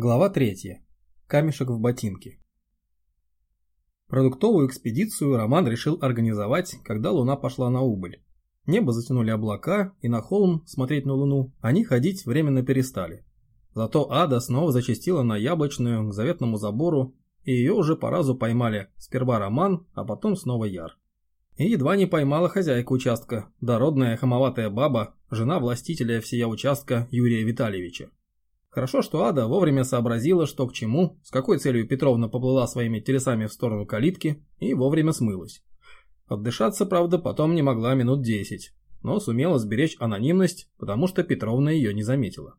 Глава 3. Камешек в ботинке. Продуктовую экспедицию Роман решил организовать, когда луна пошла на убыль. Небо затянули облака, и на холм смотреть на луну они ходить временно перестали. Зато Ада снова зачастила на яблочную к заветному забору, и ее уже по разу поймали сперва Роман, а потом снова Яр. И едва не поймала хозяйка участка, дородная хамоватая баба, жена властителя всея участка Юрия Витальевича. Хорошо, что Ада вовремя сообразила, что к чему, с какой целью Петровна поплыла своими телесами в сторону калитки и вовремя смылась. Отдышаться, правда, потом не могла минут десять, но сумела сберечь анонимность, потому что Петровна ее не заметила.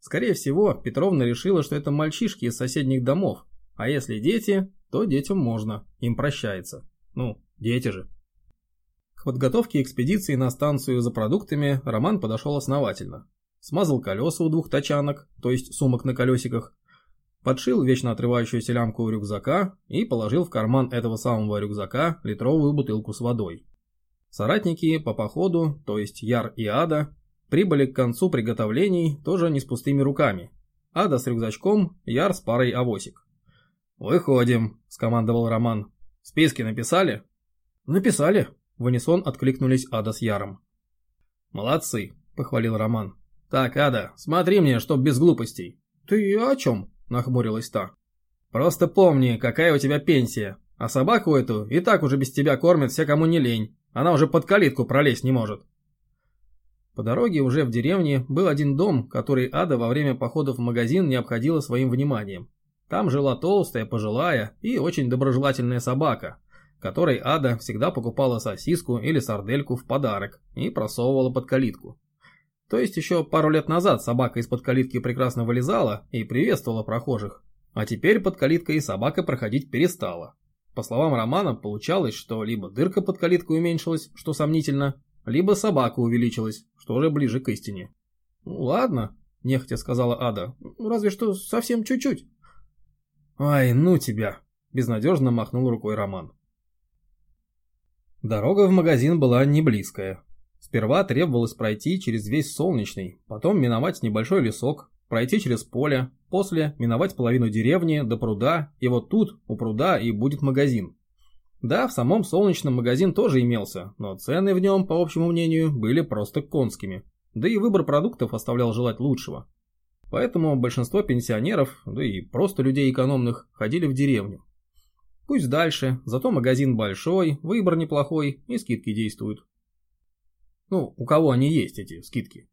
Скорее всего, Петровна решила, что это мальчишки из соседних домов, а если дети, то детям можно, им прощается. Ну, дети же. К подготовке экспедиции на станцию за продуктами Роман подошел основательно смазал колеса у двух тачанок, то есть сумок на колесиках, подшил вечно отрывающуюся лямку у рюкзака и положил в карман этого самого рюкзака литровую бутылку с водой. Соратники по походу, то есть Яр и Ада, прибыли к концу приготовлений тоже не с пустыми руками. Ада с рюкзачком, Яр с парой авосик. «Выходим», – скомандовал Роман. «Списки написали?» «Написали», – в откликнулись Ада с Яром. «Молодцы», – похвалил Роман. «Так, Ада, смотри мне, чтоб без глупостей». «Ты о чем?» – нахмурилась та. «Просто помни, какая у тебя пенсия. А собаку эту и так уже без тебя кормят все, кому не лень. Она уже под калитку пролезть не может». По дороге уже в деревне был один дом, который Ада во время походов в магазин не обходила своим вниманием. Там жила толстая, пожилая и очень доброжелательная собака, которой Ада всегда покупала сосиску или сардельку в подарок и просовывала под калитку. То есть еще пару лет назад собака из-под калитки прекрасно вылезала и приветствовала прохожих, а теперь под калиткой собака проходить перестала. По словам Романа, получалось, что либо дырка под калиткой уменьшилась, что сомнительно, либо собака увеличилась, что уже ближе к истине. «Ну ладно», – нехотя сказала Ада, «Ну, – «разве что совсем чуть-чуть». «Ай, ну тебя!» – безнадежно махнул рукой Роман. Дорога в магазин была не близкая. Сперва требовалось пройти через весь Солнечный, потом миновать небольшой лесок, пройти через поле, после миновать половину деревни до пруда, и вот тут, у пруда, и будет магазин. Да, в самом Солнечном магазин тоже имелся, но цены в нем, по общему мнению, были просто конскими. Да и выбор продуктов оставлял желать лучшего. Поэтому большинство пенсионеров, да и просто людей экономных, ходили в деревню. Пусть дальше, зато магазин большой, выбор неплохой и скидки действуют. Ну, у кого они есть, эти скидки?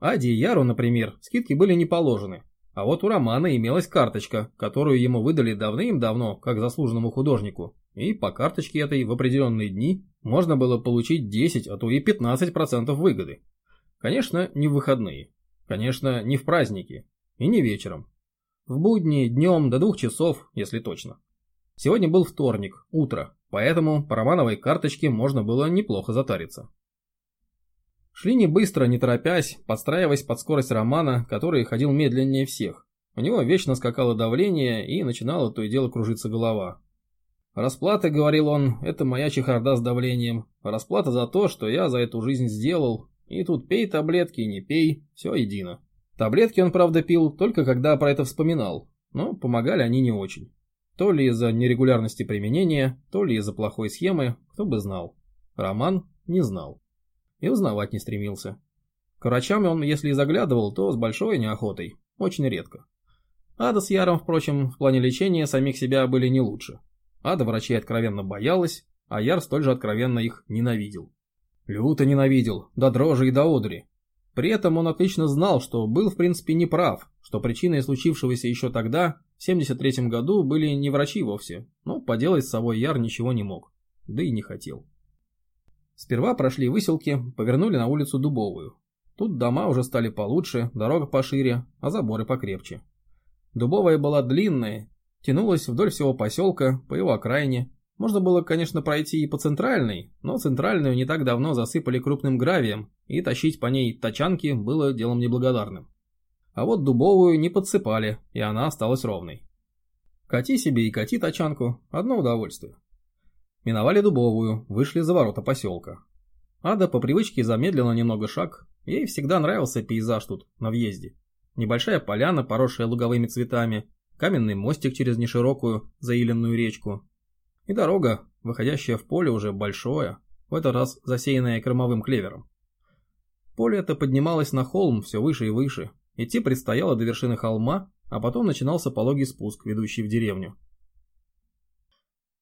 Аде и Яру, например, скидки были не положены. А вот у Романа имелась карточка, которую ему выдали давным-давно, как заслуженному художнику. И по карточке этой в определенные дни можно было получить 10, а то и 15% выгоды. Конечно, не в выходные. Конечно, не в праздники. И не вечером. В будни, днем, до двух часов, если точно. Сегодня был вторник, утро, поэтому по Романовой карточке можно было неплохо затариться. Шли не быстро, не торопясь, подстраиваясь под скорость Романа, который ходил медленнее всех. У него вечно скакало давление и начинало то и дело кружиться голова. «Расплата, — говорил он, — это моя чехарда с давлением. Расплата за то, что я за эту жизнь сделал. И тут пей таблетки, не пей, все едино». Таблетки он, правда, пил только когда про это вспоминал, но помогали они не очень. То ли из-за нерегулярности применения, то ли из-за плохой схемы, кто бы знал. Роман не знал и узнавать не стремился. К врачам он, если и заглядывал, то с большой неохотой, очень редко. Ада с Яром, впрочем, в плане лечения самих себя были не лучше. Ада врачей откровенно боялась, а Яр столь же откровенно их ненавидел. Люто ненавидел, до дрожи и до одури. При этом он отлично знал, что был в принципе неправ, что причиной случившегося еще тогда, в 73 году, были не врачи вовсе, но поделать с собой Яр ничего не мог, да и не хотел. Сперва прошли выселки, повернули на улицу Дубовую. Тут дома уже стали получше, дорога пошире, а заборы покрепче. Дубовая была длинная, тянулась вдоль всего поселка, по его окраине. Можно было, конечно, пройти и по центральной, но центральную не так давно засыпали крупным гравием, и тащить по ней тачанки было делом неблагодарным. А вот дубовую не подсыпали, и она осталась ровной. Кати себе и кати тачанку, одно удовольствие. Миновали Дубовую, вышли за ворота поселка. Ада по привычке замедлила немного шаг, ей всегда нравился пейзаж тут, на въезде. небольшая поляна, поросшая луговыми цветами, каменный мостик через неширокую, заиленную речку. И дорога, выходящая в поле уже большое, в этот раз засеянное кормовым клевером. Поле это поднималось на холм все выше и выше. Идти предстояло до вершины холма, а потом начинался пологий спуск, ведущий в деревню.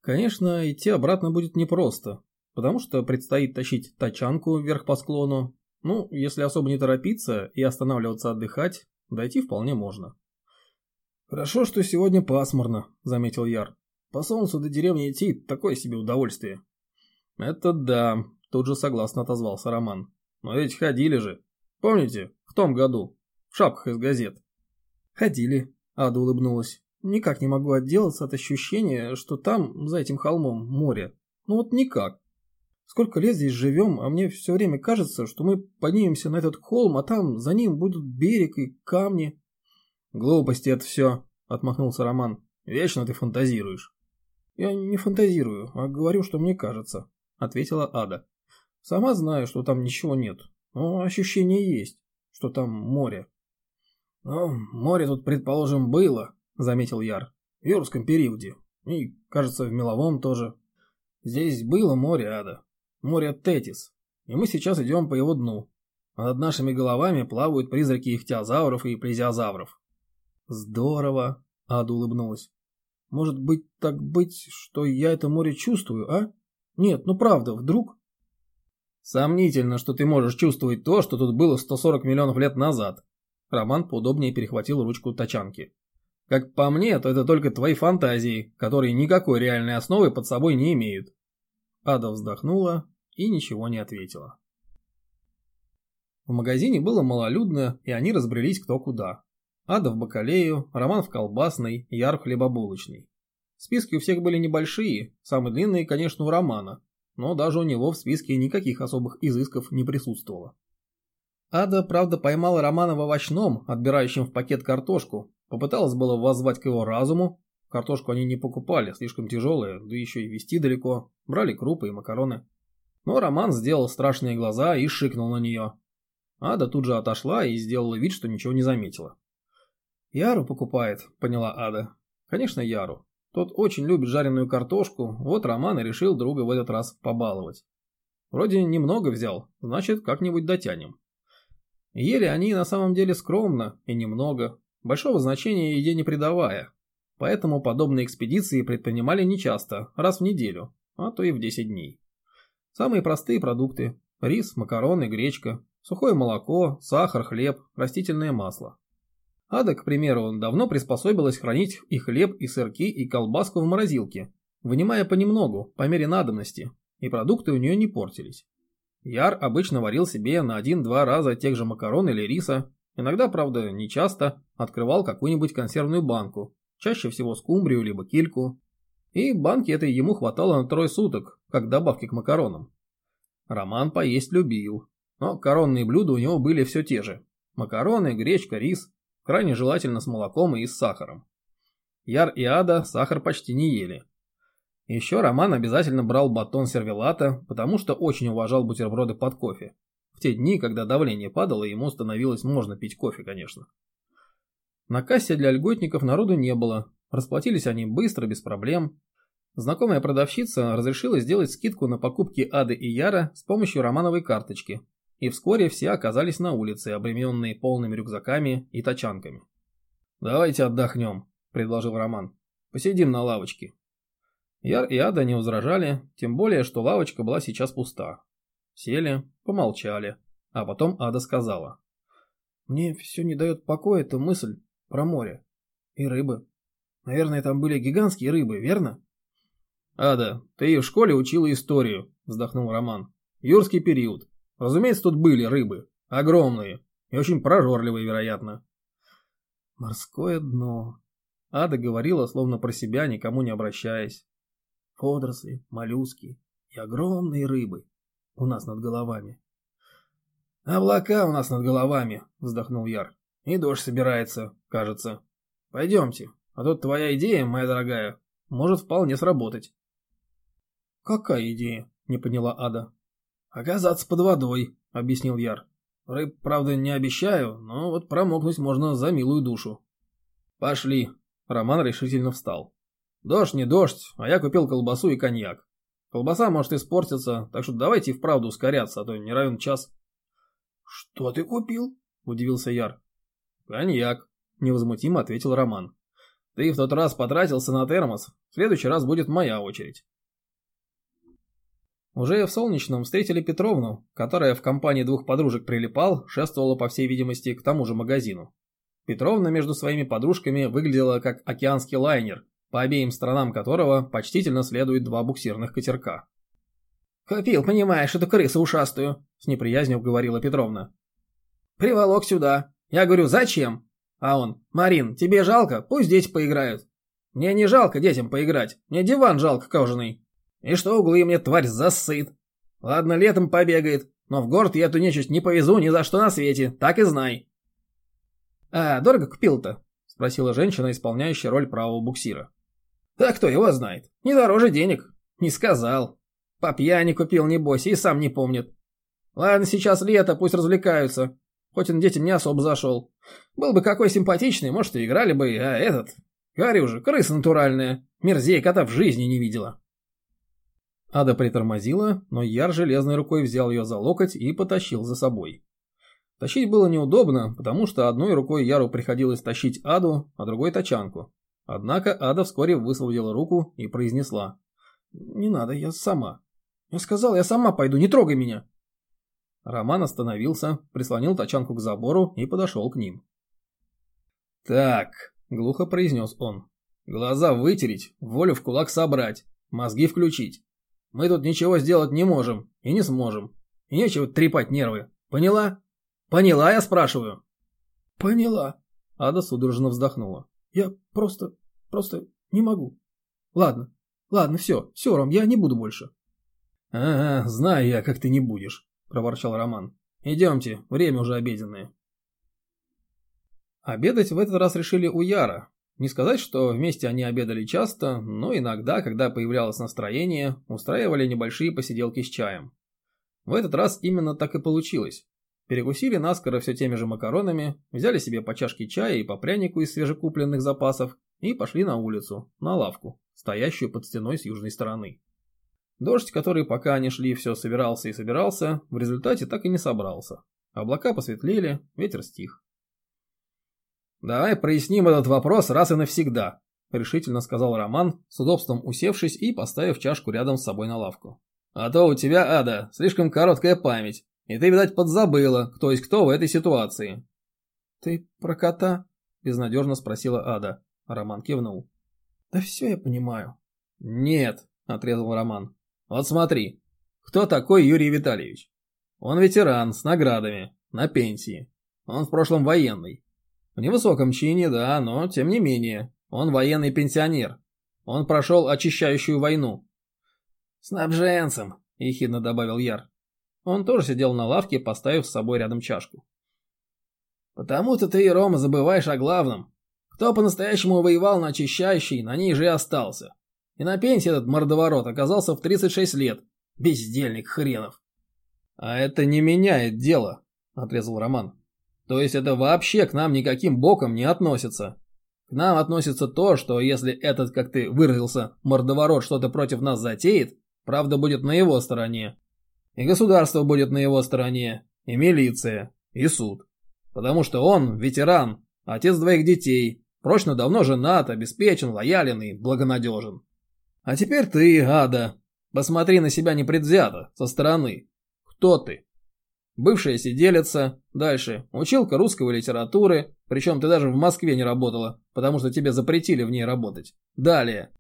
Конечно, идти обратно будет непросто, потому что предстоит тащить тачанку вверх по склону. Ну, если особо не торопиться и останавливаться отдыхать, дойти вполне можно. «Хорошо, что сегодня пасмурно», — заметил Яр. «По солнцу до деревни идти — такое себе удовольствие». «Это да», — тут же согласно отозвался Роман. «Но ведь ходили же. Помните, в том году, в шапках из газет?» «Ходили», — Ада улыбнулась. «Никак не могу отделаться от ощущения, что там, за этим холмом, море. Ну вот никак. Сколько лет здесь живем, а мне все время кажется, что мы поднимемся на этот холм, а там за ним будут берег и камни». «Глупости это все», — отмахнулся Роман. «Вечно ты фантазируешь». «Я не фантазирую, а говорю, что мне кажется», — ответила Ада. «Сама знаю, что там ничего нет, но ощущение есть, что там море». «Ну, море тут, предположим, было», — заметил Яр, — «в юрском периоде. И, кажется, в меловом тоже. Здесь было море, Ада. Море Тетис. И мы сейчас идем по его дну. А над нашими головами плавают призраки ихтиозавров и плезиозавров. Здорово, Ада улыбнулась. Может быть, так быть, что я это море чувствую, а? Нет, ну правда, вдруг... Сомнительно, что ты можешь чувствовать то, что тут было 140 миллионов лет назад. Роман поудобнее перехватил ручку тачанки. Как по мне, то это только твои фантазии, которые никакой реальной основы под собой не имеют. Ада вздохнула и ничего не ответила. В магазине было малолюдно, и они разбрелись кто куда. Ада в бакалею, Роман в колбасной, Яр в хлебобулочной. Списки у всех были небольшие, самые длинные, конечно, у Романа, но даже у него в списке никаких особых изысков не присутствовало. Ада, правда, поймала Романа в овощном, отбирающем в пакет картошку, попыталась было воззвать к его разуму, картошку они не покупали, слишком тяжелая, да еще и везти далеко, брали крупы и макароны. Но Роман сделал страшные глаза и шикнул на нее. Ада тут же отошла и сделала вид, что ничего не заметила. «Яру покупает», — поняла Ада. «Конечно, Яру. Тот очень любит жареную картошку, вот Роман и решил друга в этот раз побаловать. Вроде немного взял, значит, как-нибудь дотянем». Ели они на самом деле скромно и немного, большого значения еде не придавая, поэтому подобные экспедиции предпринимали нечасто, раз в неделю, а то и в 10 дней. Самые простые продукты – рис, макароны, гречка, сухое молоко, сахар, хлеб, растительное масло. Ада, к примеру, давно приспособилась хранить и хлеб, и сырки, и колбаску в морозилке, вынимая понемногу, по мере надобности, и продукты у нее не портились. Яр обычно варил себе на один-два раза тех же макарон или риса, иногда, правда, не часто, открывал какую-нибудь консервную банку, чаще всего скумбрию либо кильку, и банки этой ему хватало на трое суток, как добавки к макаронам. Роман поесть любил, но коронные блюда у него были все те же. Макароны, гречка, рис, Крайне желательно с молоком и с сахаром. Яр и Ада сахар почти не ели. Еще Роман обязательно брал батон сервелата, потому что очень уважал бутерброды под кофе. Те дни, когда давление падало, ему становилось можно пить кофе, конечно. На кассе для льготников народу не было. Расплатились они быстро, без проблем. Знакомая продавщица разрешила сделать скидку на покупки Ады и Яра с помощью романовой карточки, и вскоре все оказались на улице, обремененные полными рюкзаками и тачанками. «Давайте отдохнем», — предложил Роман. «Посидим на лавочке». Яр и Ада не возражали, тем более, что лавочка была сейчас пуста. Сели, помолчали, а потом Ада сказала. «Мне все не дает покоя эта мысль про море и рыбы. Наверное, там были гигантские рыбы, верно?» «Ада, ты в школе учила историю», — вздохнул Роман. «Юрский период. Разумеется, тут были рыбы. Огромные. И очень прожорливые, вероятно. Морское дно. Ада говорила, словно про себя, никому не обращаясь. Водоросли, моллюски и огромные рыбы у нас над головами. «Облака у нас над головами», — вздохнул Яр. «И дождь собирается, кажется. Пойдемте, а тут твоя идея, моя дорогая, может вполне сработать». «Какая идея?» — не поняла Ада. «Оказаться под водой», — объяснил Яр. Рыб, правда, не обещаю, но вот промокнуть можно за милую душу. Пошли. Роман решительно встал. Дождь не дождь, а я купил колбасу и коньяк. Колбаса может испортиться, так что давайте вправду ускоряться, а то не равен час. Что ты купил? Удивился Яр. Коньяк, невозмутимо ответил Роман. Ты в тот раз потратился на термос, в следующий раз будет моя очередь. Уже в Солнечном встретили Петровну, которая в компании двух подружек прилипал, шествовала, по всей видимости, к тому же магазину. Петровна между своими подружками выглядела как океанский лайнер, по обеим сторонам которого почтительно следуют два буксирных катерка. «Купил, понимаешь, эту крысу ушастую», — с неприязнью говорила Петровна. «Приволок сюда. Я говорю, зачем? А он, Марин, тебе жалко? Пусть дети поиграют. Мне не жалко детям поиграть, мне диван жалко кожаный. И что углы мне тварь засыт. Ладно, летом побегает, но в город я эту нечисть не повезу ни за что на свете, так и знай. А, дорого купил-то? Спросила женщина, исполняющая роль правого буксира. Да кто его знает, не дороже денег. Не сказал. По пьяни купил, небось, и сам не помнит. Ладно, сейчас лето, пусть развлекаются. Хоть он детям не особо зашел. Был бы какой симпатичный, может, и играли бы, а этот... Говорю же, крыса натуральная. Мерзей кота в жизни не видела. Ада притормозила, но Яр железной рукой взял ее за локоть и потащил за собой. Тащить было неудобно, потому что одной рукой Яру приходилось тащить Аду, а другой тачанку. Однако Ада вскоре высвободила руку и произнесла. «Не надо, я сама. Я сказал, я сама пойду, не трогай меня!» Роман остановился, прислонил тачанку к забору и подошел к ним. «Так», — глухо произнес он, — «глаза вытереть, волю в кулак собрать, мозги включить. Мы тут ничего сделать не можем и не сможем. И нечего трепать нервы. Поняла? Поняла, я спрашиваю?» «Поняла», — Ада судорожно вздохнула. «Я просто, просто не могу. Ладно, ладно, все, все, Ром, я не буду больше». «Ага, знаю я, как ты не будешь», — проворчал Роман. «Идемте, время уже обеденное». Обедать в этот раз решили у Яра. Не сказать, что вместе они обедали часто, но иногда, когда появлялось настроение, устраивали небольшие посиделки с чаем. В этот раз именно так и получилось. Перекусили наскоро все теми же макаронами, взяли себе по чашке чая и по прянику из свежекупленных запасов и пошли на улицу, на лавку, стоящую под стеной с южной стороны. Дождь, который пока они шли все собирался и собирался, в результате так и не собрался. Облака посветлели, ветер стих. «Давай проясним этот вопрос раз и навсегда», — решительно сказал Роман, с удобством усевшись и поставив чашку рядом с собой на лавку. «А то у тебя, Ада, слишком короткая память, и ты, видать, подзабыла, кто есть кто в этой ситуации». «Ты про кота?» — безнадежно спросила Ада. Роман кивнул. «Да все я понимаю». «Нет», — отрезал Роман. «Вот смотри, кто такой Юрий Витальевич? Он ветеран, с наградами, на пенсии. Он в прошлом военный. В невысоком чине, да, но тем не менее. Он военный пенсионер. Он прошел очищающую войну. «Снабженцем», — ехидно добавил Яр. Он тоже сидел на лавке, поставив с собой рядом чашку. «Потому-то ты, Рома, забываешь о главном. Кто по-настоящему воевал на очищающей, на ней же и остался. И на пенсии этот мордоворот оказался в 36 лет. Бездельник хренов». «А это не меняет дело», — отрезал Роман. То есть это вообще к нам никаким боком не относится. К нам относится то, что если этот, как ты выразился, мордоворот что-то против нас затеет, правда будет на его стороне. И государство будет на его стороне, и милиция, и суд. Потому что он ветеран, отец двоих детей, прочно давно женат, обеспечен, лоялен и благонадежен. А теперь ты, Ада, посмотри на себя непредвзято, со стороны. Кто ты? бывшая сиделица, дальше училка русской литературы, причем ты даже в Москве не работала, потому что тебе запретили в ней работать. Далее.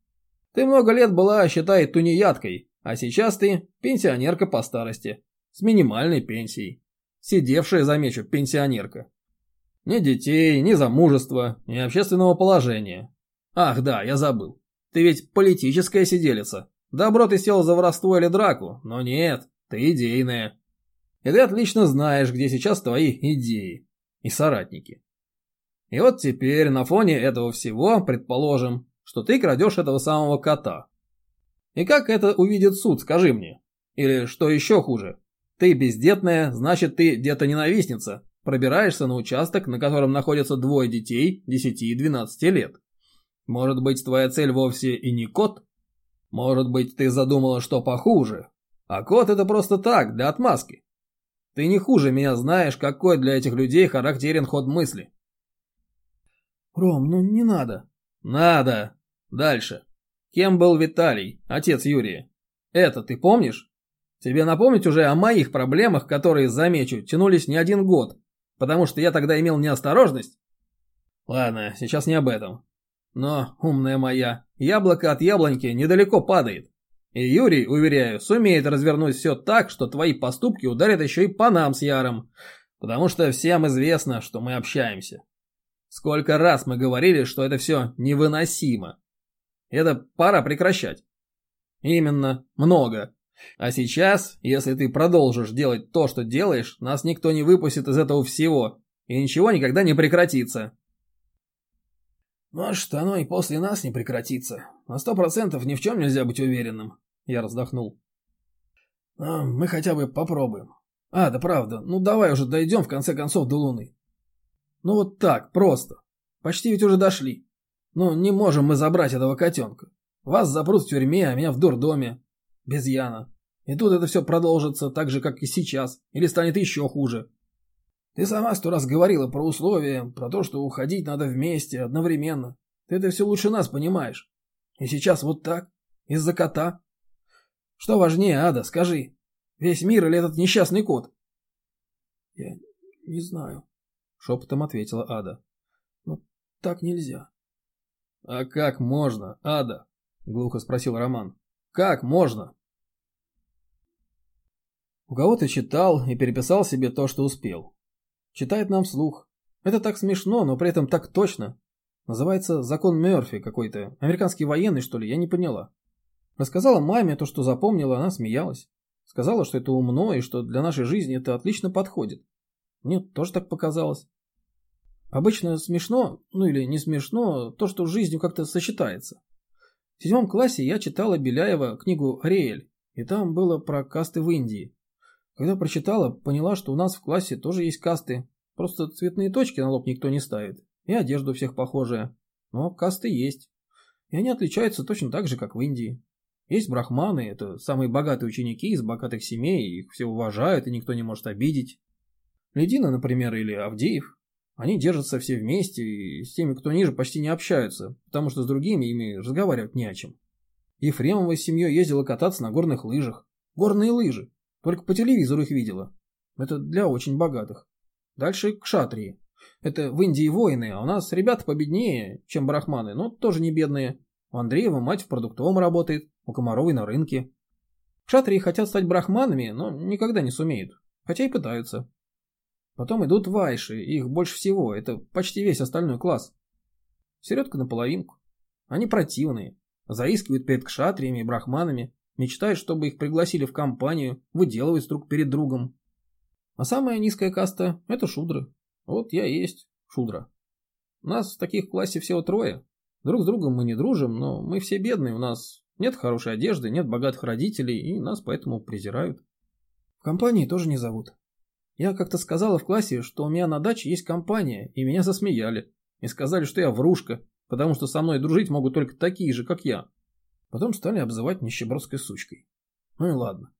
Ты много лет была, считай, тунеядкой, а сейчас ты пенсионерка по старости, с минимальной пенсией. Сидевшая, замечу, пенсионерка. Ни детей, ни замужества, ни общественного положения. Ах да, я забыл. Ты ведь политическая сиделица. Добро ты сел за воровство или драку, но нет, ты идейная. И ты отлично знаешь, где сейчас твои идеи и соратники. И вот теперь на фоне этого всего предположим, что ты крадешь этого самого кота. И как это увидит суд, скажи мне? Или что еще хуже? Ты бездетная, значит ты где-то Пробираешься на участок, на котором находятся двое детей 10 и 12 лет. Может быть, твоя цель вовсе и не кот? Может быть, ты задумала, что похуже? А кот это просто так, для отмазки. Ты не хуже меня знаешь, какой для этих людей характерен ход мысли. Ром, ну не надо. Надо. Дальше. Кем был Виталий, отец Юрия? Это ты помнишь? Тебе напомнить уже о моих проблемах, которые, замечу, тянулись не один год, потому что я тогда имел неосторожность? Ладно, сейчас не об этом. Но, умная моя, яблоко от яблоньки недалеко падает. И Юрий, уверяю, сумеет развернуть все так, что твои поступки ударят еще и по нам с Яром. Потому что всем известно, что мы общаемся. Сколько раз мы говорили, что это все невыносимо. Это пора прекращать. Именно, много. А сейчас, если ты продолжишь делать то, что делаешь, нас никто не выпустит из этого всего, и ничего никогда не прекратится. Может, оно и после нас не прекратится. На сто процентов ни в чем нельзя быть уверенным. Я раздохнул. Но мы хотя бы попробуем. А, да правда, ну давай уже дойдем в конце концов до Луны. Ну вот так, просто. Почти ведь уже дошли. Ну, не можем мы забрать этого котенка. Вас запрут в тюрьме, а меня в дурдоме. Без Яна. И тут это все продолжится так же, как и сейчас. Или станет еще хуже. Ты сама сто раз говорила про условия, про то, что уходить надо вместе, одновременно. Ты это все лучше нас понимаешь. И сейчас вот так? Из-за кота? Что важнее, Ада, скажи. Весь мир или этот несчастный кот? Я не знаю, шепотом ответила Ада. Но так нельзя. А как можно, Ада? Глухо спросил Роман. Как можно? У кого-то читал и переписал себе то, что успел. Читает нам вслух. Это так смешно, но при этом так точно. Называется закон Мёрфи какой-то. Американский военный, что ли, я не поняла. Рассказала маме то, что запомнила, она смеялась. Сказала, что это умно и что для нашей жизни это отлично подходит. Мне тоже так показалось. Обычно смешно, ну или не смешно, то, что с жизнью как-то сочетается. В седьмом классе я читала Беляева книгу «Ариэль», и там было про касты в Индии. Когда прочитала, поняла, что у нас в классе тоже есть касты. Просто цветные точки на лоб никто не ставит. И одежда у всех похожая. Но касты есть. И они отличаются точно так же, как в Индии. Есть брахманы, это самые богатые ученики из богатых семей, их все уважают и никто не может обидеть. Ледина, например, или Авдеев. Они держатся все вместе и с теми, кто ниже, почти не общаются, потому что с другими ими разговаривать не о чем. Ефремова с семьей ездила кататься на горных лыжах. Горные лыжи. Только по телевизору их видела. Это для очень богатых. Дальше к шатрии. Это в Индии воины, а у нас ребята победнее, чем брахманы, но тоже не бедные. У Андреева мать в продуктовом работает, у Комаровой на рынке. Кшатрии хотят стать брахманами, но никогда не сумеют. Хотя и пытаются. Потом идут вайши, их больше всего, это почти весь остальной класс. Середка наполовинку. Они противные, заискивают перед кшатриями и брахманами, Мечтает, чтобы их пригласили в компанию, выделывать друг перед другом. А самая низкая каста – это шудры. Вот я есть шудра. Нас в таких классе всего трое. Друг с другом мы не дружим, но мы все бедные, у нас нет хорошей одежды, нет богатых родителей, и нас поэтому презирают. В компании тоже не зовут. Я как-то сказала в классе, что у меня на даче есть компания, и меня засмеяли. И сказали, что я врушка, потому что со мной дружить могут только такие же, как я. Потом стали обзывать нищебродской сучкой. Ну и ладно.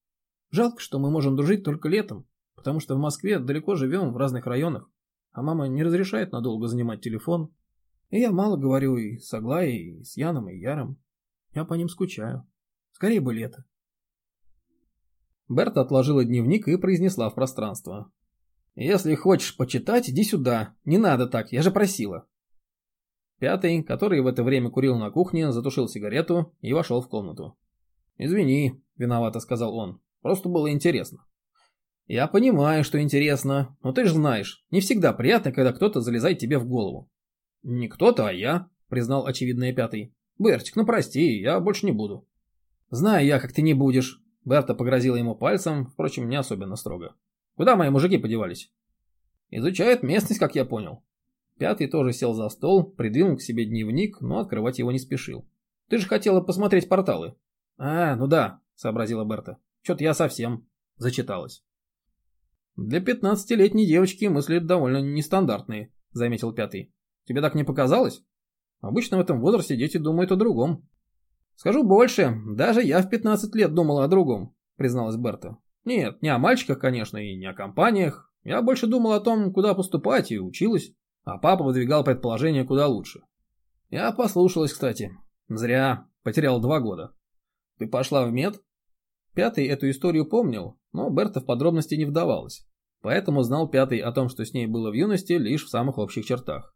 Жалко, что мы можем дружить только летом, потому что в Москве далеко живем в разных районах, а мама не разрешает надолго занимать телефон. И я мало говорю и с Аглаей, и с Яном, и Яром. Я по ним скучаю. Скорее бы лето. Берта отложила дневник и произнесла в пространство. «Если хочешь почитать, иди сюда. Не надо так, я же просила». Пятый, который в это время курил на кухне, затушил сигарету и вошел в комнату. «Извини», — виновато сказал он, — «просто было интересно». «Я понимаю, что интересно, но ты же знаешь, не всегда приятно, когда кто-то залезает тебе в голову». «Не кто-то, а я», — признал очевидный пятый. «Бертик, ну прости, я больше не буду». «Знаю я, как ты не будешь», — Берта погрозила ему пальцем, впрочем, не особенно строго. «Куда мои мужики подевались?» «Изучают местность, как я понял». Пятый тоже сел за стол, придвинул к себе дневник, но открывать его не спешил. «Ты же хотела посмотреть порталы». «А, ну да», — сообразила Берта. «Чё-то я совсем зачиталась». Для пятнадцатилетней девочки мысли довольно нестандартные, заметил пятый. Тебе так не показалось? Обычно в этом возрасте дети думают о другом. Скажу больше, даже я в 15 лет думала о другом, призналась Берта. Нет, не о мальчиках, конечно, и не о компаниях. Я больше думала о том, куда поступать, и училась. А папа выдвигал предположение куда лучше. Я послушалась, кстати. Зря. Потерял два года. Ты пошла в мед? Пятый эту историю помнил, но Берта в подробности не вдавалась. Поэтому знал Пятый о том, что с ней было в юности, лишь в самых общих чертах.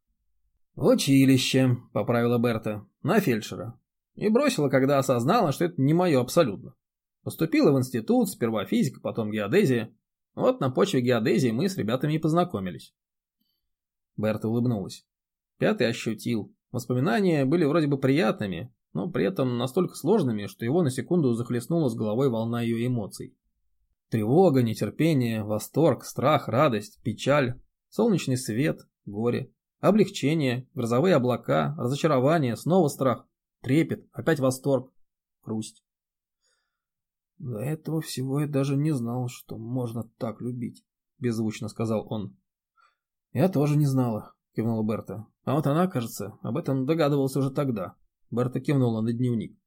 «В училище», — поправила Берта, — «на фельдшера. И бросила, когда осознала, что это не мое абсолютно. Поступила в институт, сперва физика, потом геодезия. Вот на почве геодезии мы с ребятами и познакомились». Берта улыбнулась. Пятый ощутил. Воспоминания были вроде бы приятными, но при этом настолько сложными, что его на секунду захлестнула с головой волна ее эмоций. Тревога, нетерпение, восторг, страх, радость, печаль, солнечный свет, горе. Облегчение, грозовые облака, разочарование, снова страх, трепет, опять восторг, грусть. «До этого всего я даже не знал, что можно так любить», — беззвучно сказал он. «Я тоже не знала», — кивнула Берта. «А вот она, кажется, об этом догадывалась уже тогда». Берта кивнула на дневник.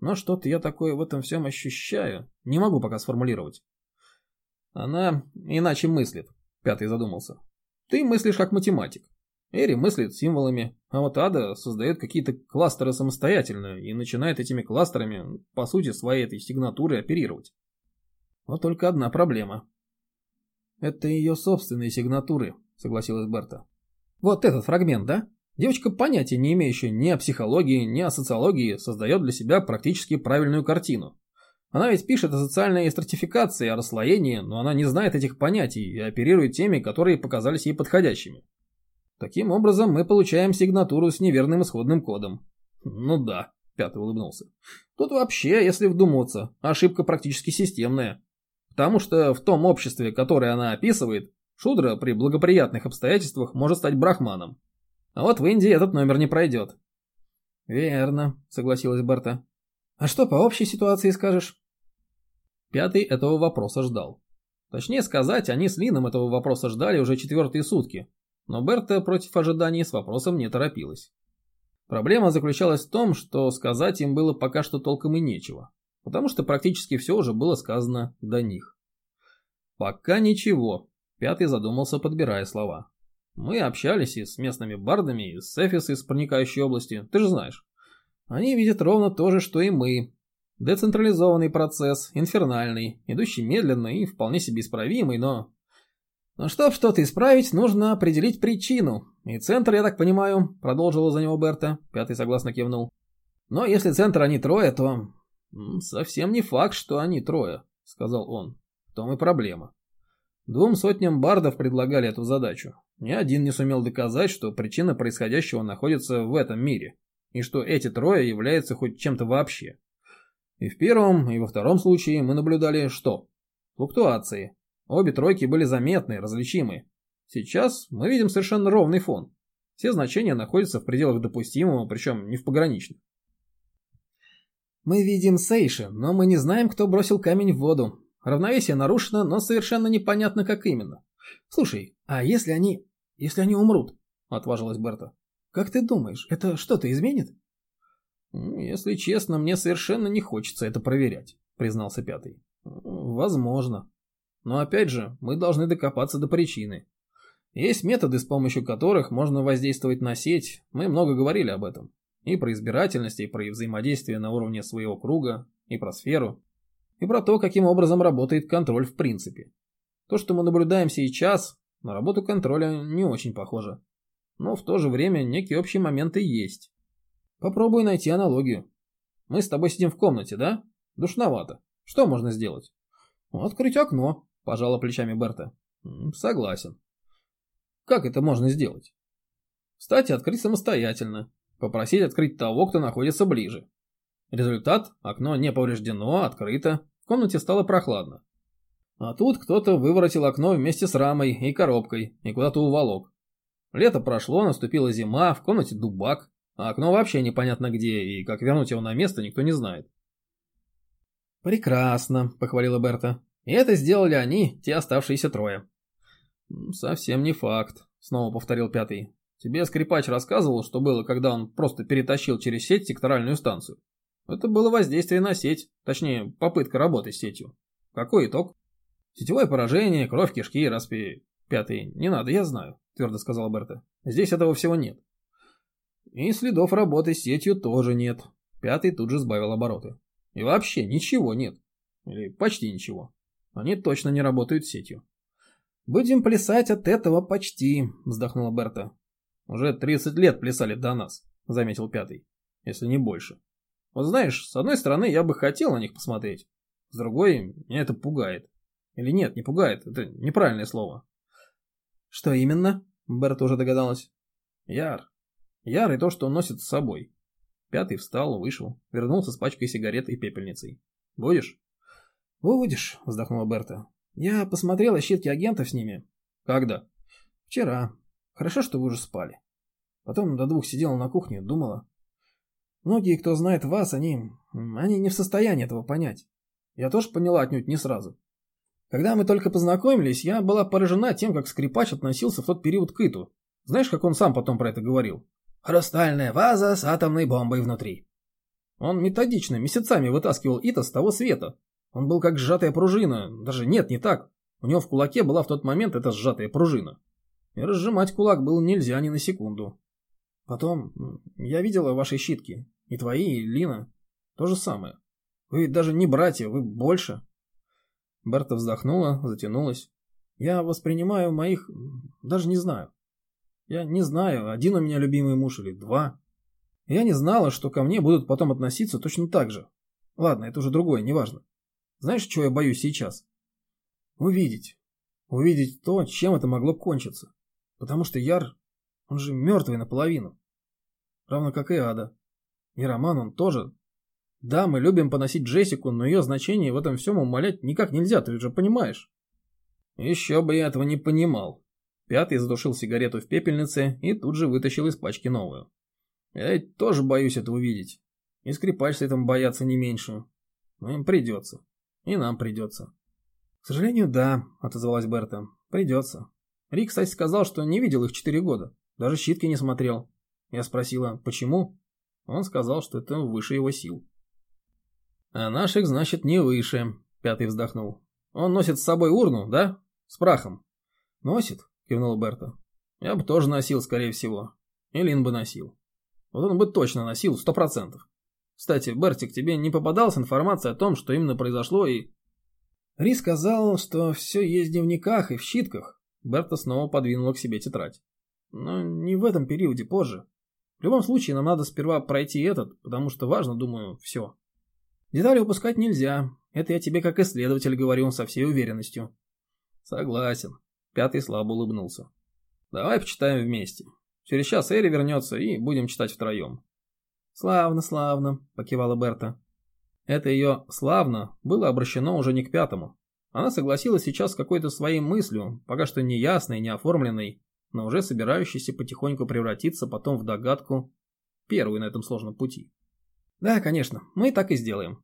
«Но что-то я такое в этом всем ощущаю. Не могу пока сформулировать». «Она иначе мыслит», — Пятый задумался. «Ты мыслишь как математик. Эри мыслит символами, а вот Ада создает какие-то кластеры самостоятельно и начинает этими кластерами, по сути, своей этой сигнатурой оперировать. Вот только одна проблема. Это ее собственные сигнатуры, согласилась Берта. Вот этот фрагмент, да? Девочка, понятия не имеющая ни о психологии, ни о социологии, создает для себя практически правильную картину. Она ведь пишет о социальной стратификации, о расслоении, но она не знает этих понятий и оперирует теми, которые показались ей подходящими. Таким образом, мы получаем сигнатуру с неверным исходным кодом. Ну да, Пятый улыбнулся. Тут вообще, если вдуматься, ошибка практически системная. Потому что в том обществе, которое она описывает, Шудра при благоприятных обстоятельствах может стать брахманом. А вот в Индии этот номер не пройдет. Верно, согласилась Берта. А что по общей ситуации скажешь? Пятый этого вопроса ждал. Точнее сказать, они с Лином этого вопроса ждали уже четвертые сутки, но Берта против ожиданий с вопросом не торопилась. Проблема заключалась в том, что сказать им было пока что толком и нечего, потому что практически все уже было сказано до них. Пока ничего, Пятый задумался, подбирая слова. Мы общались и с местными бардами, и с Эфис из проникающей области, ты же знаешь. Они видят ровно то же, что и мы. Децентрализованный процесс, инфернальный, идущий медленно и вполне себе исправимый, но но чтоб что-то исправить, нужно определить причину. И центр, я так понимаю, продолжила за него Берта. Пятый согласно кивнул. Но если центр они трое, то... Совсем не факт, что они трое, сказал он. В том и проблема. Двум сотням бардов предлагали эту задачу. Ни один не сумел доказать, что причина происходящего находится в этом мире. И что эти трое являются хоть чем-то вообще. И в первом, и во втором случае мы наблюдали что? Флуктуации. Обе тройки были заметны, различимы. Сейчас мы видим совершенно ровный фон. Все значения находятся в пределах допустимого, причем не в пограничных. Мы видим Сейши, но мы не знаем, кто бросил камень в воду. Равновесие нарушено, но совершенно непонятно, как именно. Слушай, а если они... если они умрут? Отважилась Берта. Как ты думаешь, это что-то изменит? Если честно, мне совершенно не хочется это проверять, признался Пятый. Возможно. Но опять же, мы должны докопаться до причины. Есть методы, с помощью которых можно воздействовать на сеть, мы много говорили об этом. И про избирательность, и про взаимодействие на уровне своего круга, и про сферу, и про то, каким образом работает контроль в принципе. То, что мы наблюдаем сейчас, на работу контроля не очень похоже. Но в то же время некие общие моменты есть. Попробуй найти аналогию. Мы с тобой сидим в комнате, да? Душновато. Что можно сделать? Открыть окно, Пожала плечами Берта. Согласен. Как это можно сделать? Встать и открыть самостоятельно. Попросить открыть того, кто находится ближе. Результат – окно не повреждено, открыто. В комнате стало прохладно. А тут кто-то выворотил окно вместе с рамой и коробкой и куда-то уволок. Лето прошло, наступила зима, в комнате дубак, а окно вообще непонятно где, и как вернуть его на место никто не знает. «Прекрасно», – похвалила Берта. И это сделали они, те оставшиеся трое. Совсем не факт, снова повторил пятый. Тебе скрипач рассказывал, что было, когда он просто перетащил через сеть секторальную станцию. Это было воздействие на сеть, точнее, попытка работы с сетью. Какой итог? Сетевое поражение, кровь, кишки, распи... Пятый, не надо, я знаю, твердо сказал Берта. Здесь этого всего нет. И следов работы с сетью тоже нет. Пятый тут же сбавил обороты. И вообще ничего нет. Или почти ничего. Они точно не работают с сетью. «Будем плясать от этого почти», — вздохнула Берта. «Уже 30 лет плясали до нас», — заметил пятый. «Если не больше. Вот знаешь, с одной стороны, я бы хотел на них посмотреть. С другой, меня это пугает. Или нет, не пугает, это неправильное слово». «Что именно?» — Берта уже догадалась. «Яр. Яр и то, что он носит с собой». Пятый встал, вышел, вернулся с пачкой сигарет и пепельницей. «Будешь?» «Будешь», — вздохнула Берта. «Я посмотрела щитки агентов с ними». «Когда?» «Вчера. Хорошо, что вы уже спали. Потом до двух сидела на кухне, думала. Многие, кто знает вас, они... они не в состоянии этого понять. Я тоже поняла отнюдь не сразу. Когда мы только познакомились, я была поражена тем, как скрипач относился в тот период к Иту. Знаешь, как он сам потом про это говорил? «Хрустальная ваза с атомной бомбой внутри». Он методично, месяцами вытаскивал Ита с того света, он был как сжатая пружина. Даже нет, не так. У него в кулаке была в тот момент эта сжатая пружина. И разжимать кулак было нельзя ни на секунду. Потом, я видела ваши щитки. И твои, и Лина. То же самое. Вы даже не братья, вы больше. Берта вздохнула, затянулась. Я воспринимаю моих... Даже не знаю. Я не знаю, один у меня любимый муж или два. Я не знала, что ко мне будут потом относиться точно так же. Ладно, это уже другое, неважно. Знаешь, чего я боюсь сейчас? Увидеть. Увидеть то, чем это могло кончиться. Потому что Яр, он же мертвый наполовину. Равно как и Ада. И Роман он тоже. Да, мы любим поносить Джессику, но ее значение в этом всем умолять никак нельзя, ты же понимаешь. Еще бы я этого не понимал. Пятый задушил сигарету в пепельнице и тут же вытащил из пачки новую. Я ведь тоже боюсь это увидеть. И скрипач с этим бояться не меньше. Но им придется. И нам придется. К сожалению, да, отозвалась Берта. Придется. Рик, кстати, сказал, что не видел их четыре года. Даже щитки не смотрел. Я спросила, почему? Он сказал, что это выше его сил. А наших, значит, не выше, пятый вздохнул. Он носит с собой урну, да? С прахом. Носит, кивнула Берта. Я бы тоже носил, скорее всего. Элин бы носил. Вот он бы точно носил, сто процентов. Кстати, Бертик, тебе не попадалась информация о том, что именно произошло и... Ри сказал, что все есть в дневниках и в щитках. Берта снова подвинула к себе тетрадь. Но не в этом периоде, позже. В любом случае, нам надо сперва пройти этот, потому что важно, думаю, все. Детали упускать нельзя. Это я тебе как исследователь говорю со всей уверенностью. Согласен. Пятый слабо улыбнулся. Давай почитаем вместе. Через час Эри вернется и будем читать втроем. «Славно, славно», — покивала Берта. Это ее «славно» было обращено уже не к пятому. Она согласилась сейчас с какой-то своей мыслью, пока что неясной, не оформленной, но уже собирающейся потихоньку превратиться потом в догадку, первую на этом сложном пути. «Да, конечно, мы так и сделаем».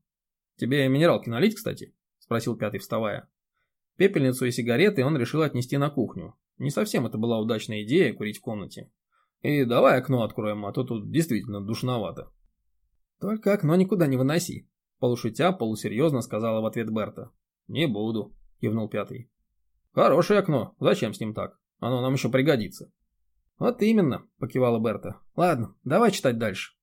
«Тебе минералки налить, кстати?» – спросил пятый, вставая. Пепельницу и сигареты он решил отнести на кухню. Не совсем это была удачная идея курить в комнате. И давай окно откроем, а то тут действительно душновато. Только окно никуда не выноси, полушутя, полусерьезно сказала в ответ Берта. Не буду, кивнул пятый. Хорошее окно, зачем с ним так? Оно нам еще пригодится. Вот именно, покивала Берта. Ладно, давай читать дальше.